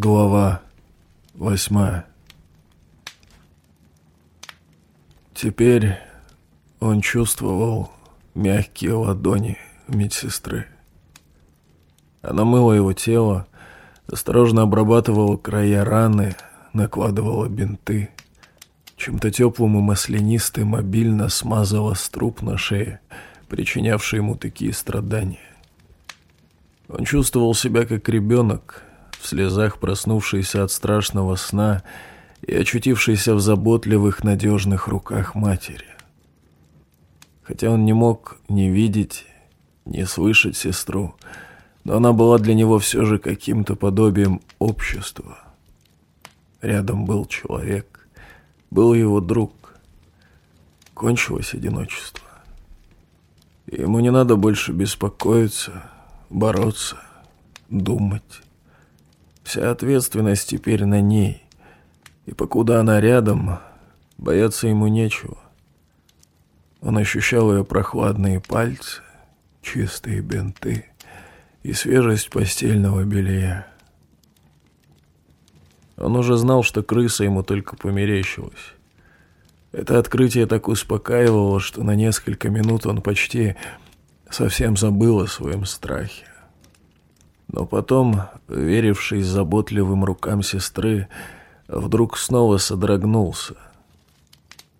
Глава восьмая Теперь он чувствовал мягкие ладони медсестры. Она мыла его тело, осторожно обрабатывала края раны, накладывала бинты. Чем-то теплым и маслянистым обильно смазала струп на шее, причинявший ему такие страдания. Он чувствовал себя как ребенок, слезах проснувшийся от страшного сна и очутившийся в заботливых, надежных руках матери. Хотя он не мог ни видеть, ни слышать сестру, но она была для него все же каким-то подобием общества. Рядом был человек, был его друг. Кончилось одиночество. Ему не надо больше беспокоиться, бороться, думать. Вся ответственность теперь на ней. И покуда она рядом, бояться ему нечего. Он ощущал ее прохладные пальцы, чистые бинты и свежесть постельного белья. Он уже знал, что крыса ему только померещилась. Это открытие так успокаивало, что на несколько минут он почти совсем забыл о своем страхе. Но потом, веривший заботливым рукам сестры, вдруг снова содрогнулся.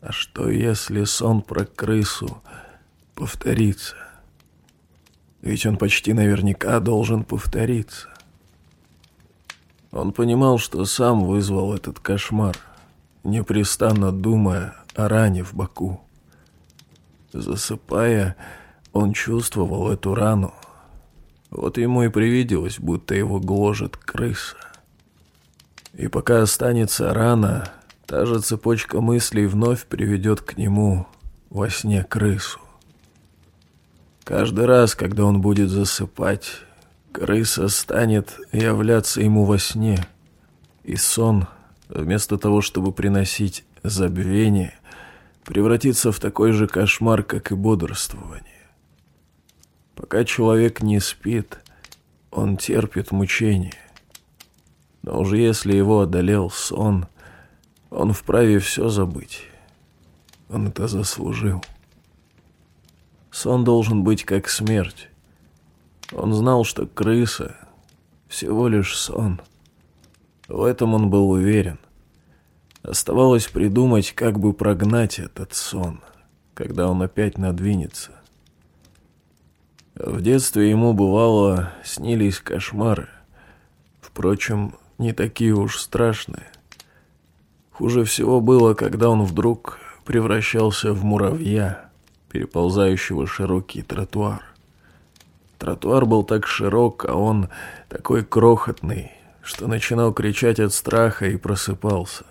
А что, если сон про крысу повторится? Ведь он почти наверняка должен повториться. Он понимал, что сам вызвал этот кошмар, непрестанно думая о ране в боку. Засыпая, он чувствовал эту рану, вот ему и привиделось, будто его гложет крыса. И пока останется рана, та же цепочка мыслей вновь приведет к нему во сне крысу. Каждый раз, когда он будет засыпать, крыса станет являться ему во сне, и сон, вместо того, чтобы приносить забвение, превратится в такой же кошмар, как и бодрствование. Пока человек не спит, он терпит мучения. Но уже если его одолел сон, он вправе все забыть. Он это заслужил. Сон должен быть как смерть. Он знал, что крыса — всего лишь сон. В этом он был уверен. Оставалось придумать, как бы прогнать этот сон, когда он опять надвинется. В детстве ему, бывало, снились кошмары. Впрочем, не такие уж страшные. Хуже всего было, когда он вдруг превращался в муравья, переползающего широкий тротуар. Тротуар был так широк, а он такой крохотный, что начинал кричать от страха и просыпался.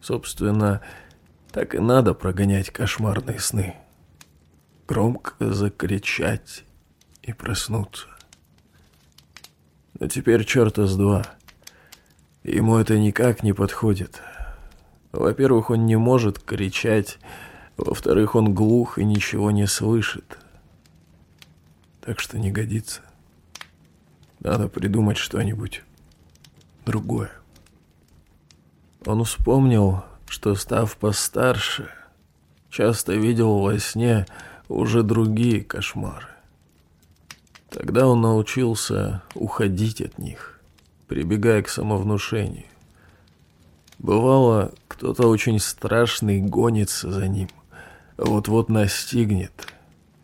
Собственно, так и надо прогонять кошмарные сны громко закричать и проснуться. Но теперь черта с два. Ему это никак не подходит. Во-первых, он не может кричать, во-вторых, он глух и ничего не слышит. Так что не годится. Надо придумать что-нибудь другое. Он вспомнил, что, став постарше, часто видел во сне, уже другие кошмары. Тогда он научился уходить от них, прибегая к самовнушению. Бывало, кто-то очень страшный гонится за ним, вот-вот настигнет,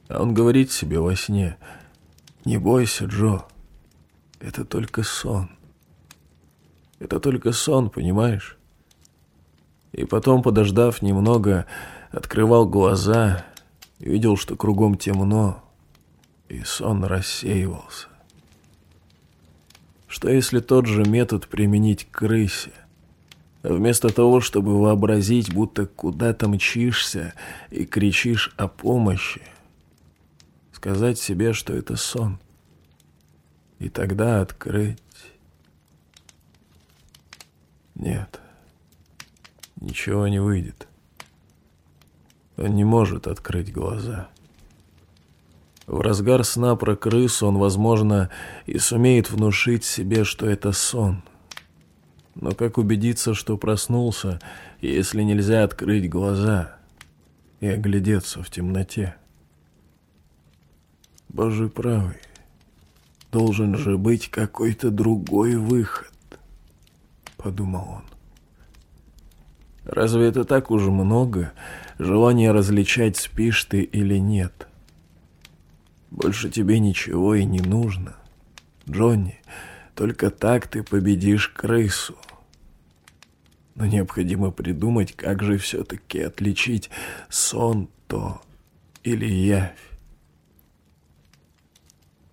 а он говорит себе во сне, «Не бойся, Джо, это только сон». Это только сон, понимаешь? И потом, подождав немного, открывал глаза видел, что кругом темно, и сон рассеивался. Что если тот же метод применить к крысе? Вместо того, чтобы вообразить, будто куда-то мчишься и кричишь о помощи, сказать себе, что это сон, и тогда открыть. Нет, ничего не выйдет. Не может открыть глаза. В разгар сна про крысу он, возможно, и сумеет внушить себе, что это сон, Но как убедиться, что проснулся, если нельзя открыть глаза и оглядеться в темноте? Боже правый, должен же быть какой-то другой выход, подумал он. Разве это так уж много, желание различать, спишь ты или нет? Больше тебе ничего и не нужно. Джонни, только так ты победишь крысу. Но необходимо придумать, как же все-таки отличить сон то или явь.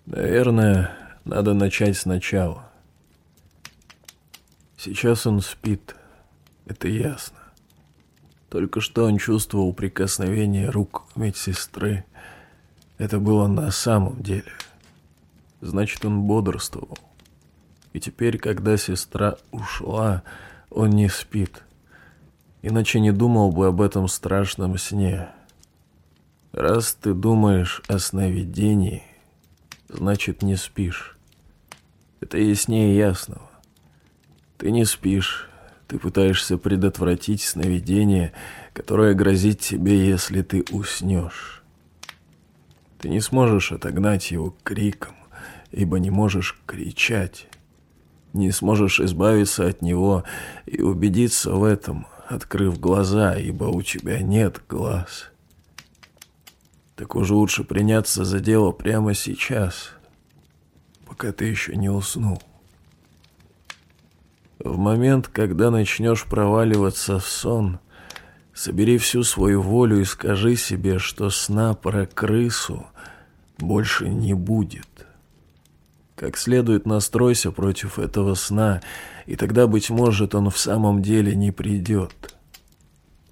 Наверное, надо начать сначала. Сейчас он спит, это ясно. Только что он чувствовал прикосновение рук медсестры. Это было на самом деле. Значит, он бодрствовал. И теперь, когда сестра ушла, он не спит. Иначе не думал бы об этом страшном сне. Раз ты думаешь о сновидении, значит, не спишь. Это яснее ясного. Ты не спишь, ты пытаешься предотвратить сновидение, которое грозит тебе, если ты уснешь. Ты не сможешь отогнать его криком, ибо не можешь кричать не сможешь избавиться от него и убедиться в этом, открыв глаза, ибо у тебя нет глаз. Так уже лучше приняться за дело прямо сейчас, пока ты еще не уснул. В момент, когда начнешь проваливаться в сон, собери всю свою волю и скажи себе, что сна про крысу больше не будет. Как следует настройся против этого сна, и тогда, быть может, он в самом деле не придет.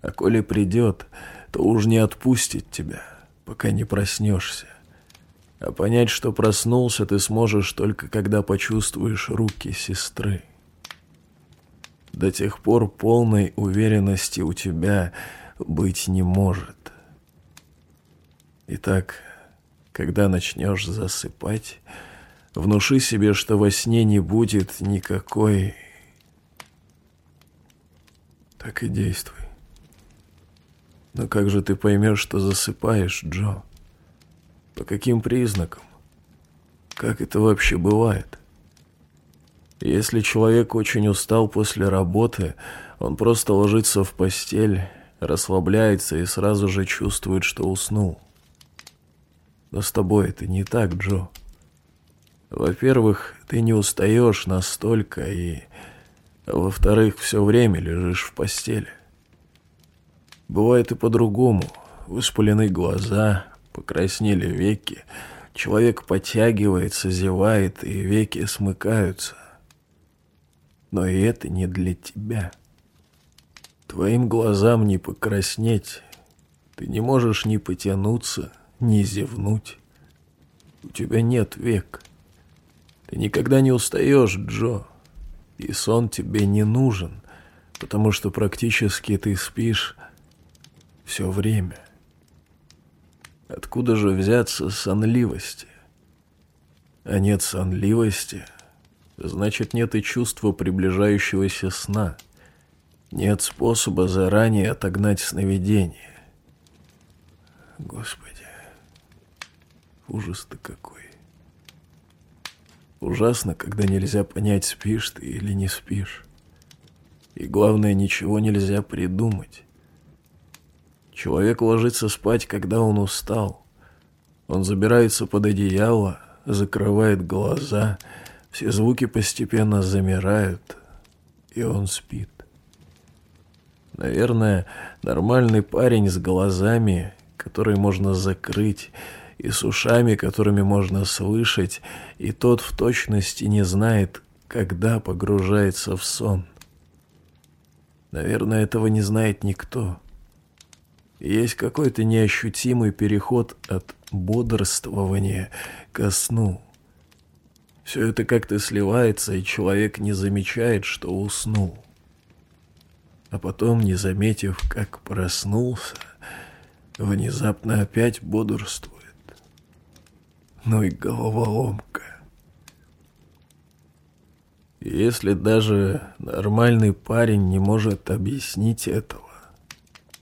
А коли придет, то уж не отпустит тебя, пока не проснешься. А понять, что проснулся, ты сможешь только когда почувствуешь руки сестры. До тех пор полной уверенности у тебя быть не может. Итак, когда начнешь засыпать, Внуши себе, что во сне не будет никакой... Так и действуй. Но как же ты поймешь, что засыпаешь, Джо? По каким признакам? Как это вообще бывает? Если человек очень устал после работы, он просто ложится в постель, расслабляется и сразу же чувствует, что уснул. Но с тобой это не так, Джо. Во-первых, ты не устаешь настолько, и... Во-вторых, все время лежишь в постели. Бывает и по-другому. Воспалены глаза, покраснели веки, человек подтягивается, зевает, и веки смыкаются. Но и это не для тебя. Твоим глазам не покраснеть. Ты не можешь ни потянуться, ни зевнуть. У тебя нет век. Ты никогда не устаешь, Джо. И сон тебе не нужен, потому что практически ты спишь все время. Откуда же взяться сонливости? А нет сонливости, значит нет и чувства приближающегося сна. Нет способа заранее отогнать сновидение. Господи, ужас-то какой. Ужасно, когда нельзя понять, спишь ты или не спишь. И главное, ничего нельзя придумать. Человек ложится спать, когда он устал. Он забирается под одеяло, закрывает глаза, все звуки постепенно замирают, и он спит. Наверное, нормальный парень с глазами, которые можно закрыть, и с ушами, которыми можно слышать, и тот в точности не знает, когда погружается в сон. Наверное, этого не знает никто. Есть какой-то неощутимый переход от бодрствования ко сну. Все это как-то сливается, и человек не замечает, что уснул. А потом, не заметив, как проснулся, внезапно опять бодрствует. Ну и головоломка. Если даже нормальный парень не может объяснить этого,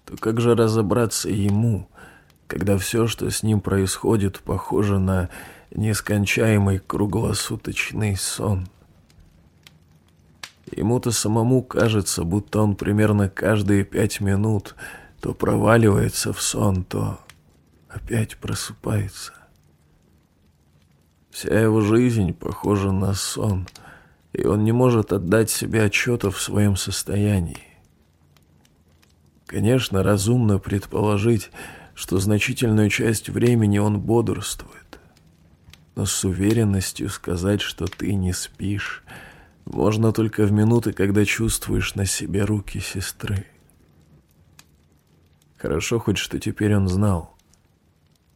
то как же разобраться ему, когда все, что с ним происходит, похоже на нескончаемый круглосуточный сон? Ему-то самому кажется, будто он примерно каждые пять минут то проваливается в сон, то опять просыпается. Вся его жизнь похожа на сон, и он не может отдать себе отчета в своем состоянии. Конечно, разумно предположить, что значительную часть времени он бодрствует. Но с уверенностью сказать, что ты не спишь, можно только в минуты, когда чувствуешь на себе руки сестры. Хорошо хоть, что теперь он знал.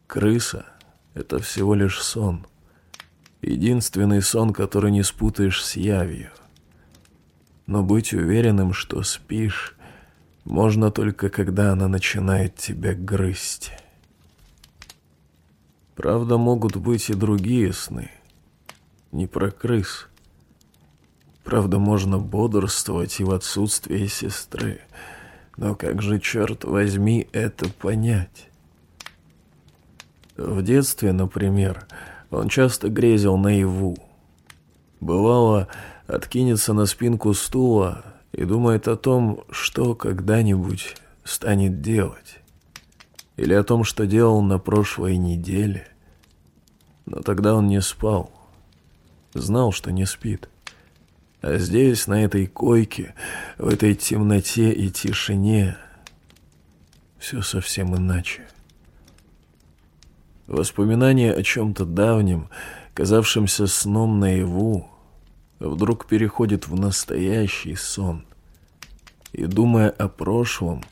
Крыса — это всего лишь сон. Единственный сон, который не спутаешь с явью. Но быть уверенным, что спишь, можно только когда она начинает тебя грызть. Правда, могут быть и другие сны. Не про крыс. Правда, можно бодрствовать и в отсутствии сестры. Но как же, черт возьми, это понять? В детстве, например, он часто грезил наяву. Бывало, откинется на спинку стула и думает о том, что когда-нибудь станет делать. Или о том, что делал на прошлой неделе. Но тогда он не спал. Знал, что не спит. А здесь, на этой койке, в этой темноте и тишине, все совсем иначе. Воспоминание о чем-то давнем, казавшемся сном наяву, вдруг переходит в настоящий сон. И, думая о прошлом,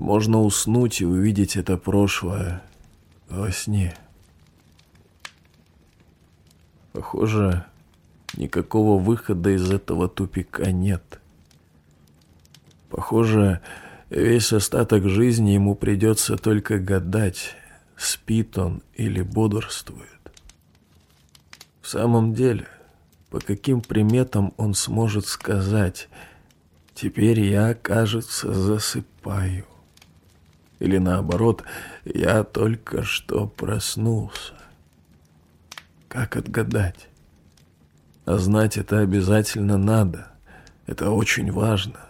можно уснуть и увидеть это прошлое во сне. Похоже, никакого выхода из этого тупика нет. Похоже, весь остаток жизни ему придется только гадать, спит он или бодрствует. В самом деле, по каким приметам он сможет сказать «теперь я, кажется, засыпаю» или наоборот «я только что проснулся». Как отгадать? А знать это обязательно надо. Это очень важно.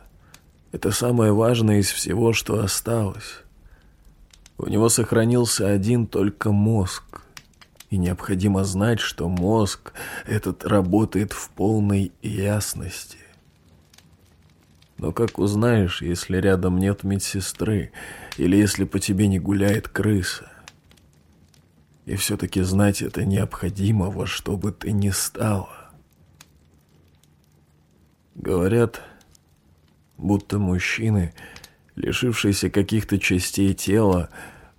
Это самое важное из всего, что осталось. У него сохранился один только мозг. И необходимо знать, что мозг этот работает в полной ясности. Но как узнаешь, если рядом нет медсестры, или если по тебе не гуляет крыса? И все-таки знать это необходимо во что бы ты ни стало. Говорят, будто мужчины — лишившийся каких-то частей тела,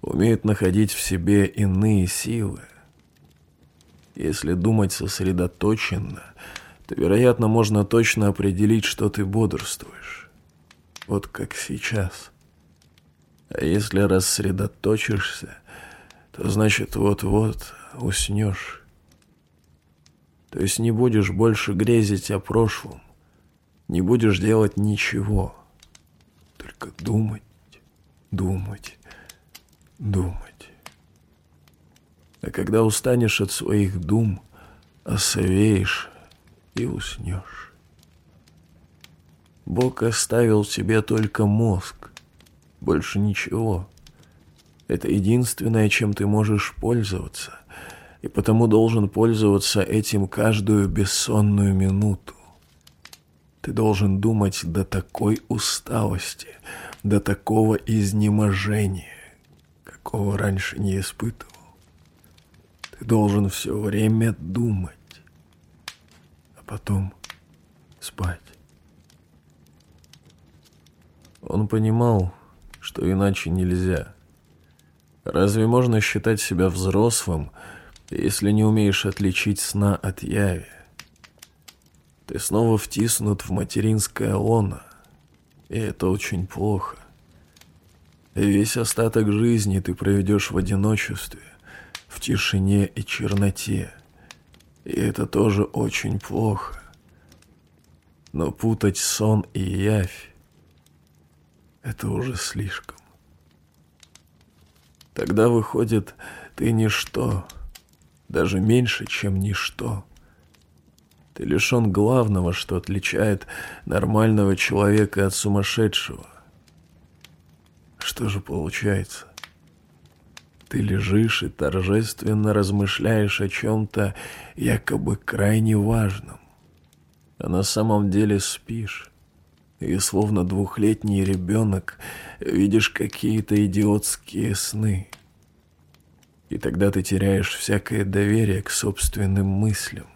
умеет находить в себе иные силы. Если думать сосредоточенно, то, вероятно, можно точно определить, что ты бодрствуешь. Вот как сейчас. А если рассредоточишься, то значит вот-вот уснешь. То есть не будешь больше грезить о прошлом, не будешь делать ничего только думать, думать, думать. А когда устанешь от своих дум, осовеешь и уснешь. Бог оставил тебе только мозг, больше ничего. Это единственное, чем ты можешь пользоваться, и потому должен пользоваться этим каждую бессонную минуту. Ты должен думать до такой усталости, до такого изнеможения, какого раньше не испытывал. Ты должен все время думать, потом спать. Он понимал, что иначе нельзя. Разве можно считать себя взрослым, если не умеешь отличить сна от яви? Ты снова втиснут в материнское лоно, и это очень плохо. Весь остаток жизни ты проведешь в одиночестве, в тишине и черноте, и это тоже очень плохо. Но путать сон и явь — это уже слишком. Тогда выходит, ты ничто, даже меньше, чем ничто. Ты лишен главного, что отличает нормального человека от сумасшедшего. Что же получается? Ты лежишь и торжественно размышляешь о чем-то якобы крайне важном, а на самом деле спишь. И словно двухлетний ребенок видишь какие-то идиотские сны. И тогда ты теряешь всякое доверие к собственным мыслям.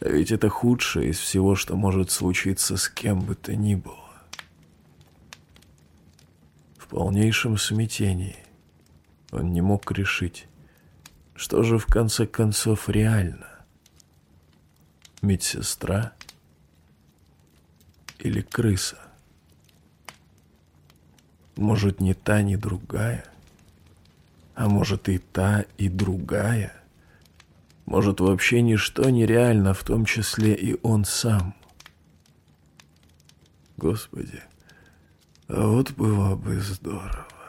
А ведь это худшее из всего, что может случиться с кем бы то ни было. В полнейшем смятении он не мог решить, что же в конце концов реально. Медсестра или крыса? Может, не та, ни другая? А может, и та, и другая? Может, вообще ничто нереально, в том числе и он сам? Господи, а вот было бы здорово.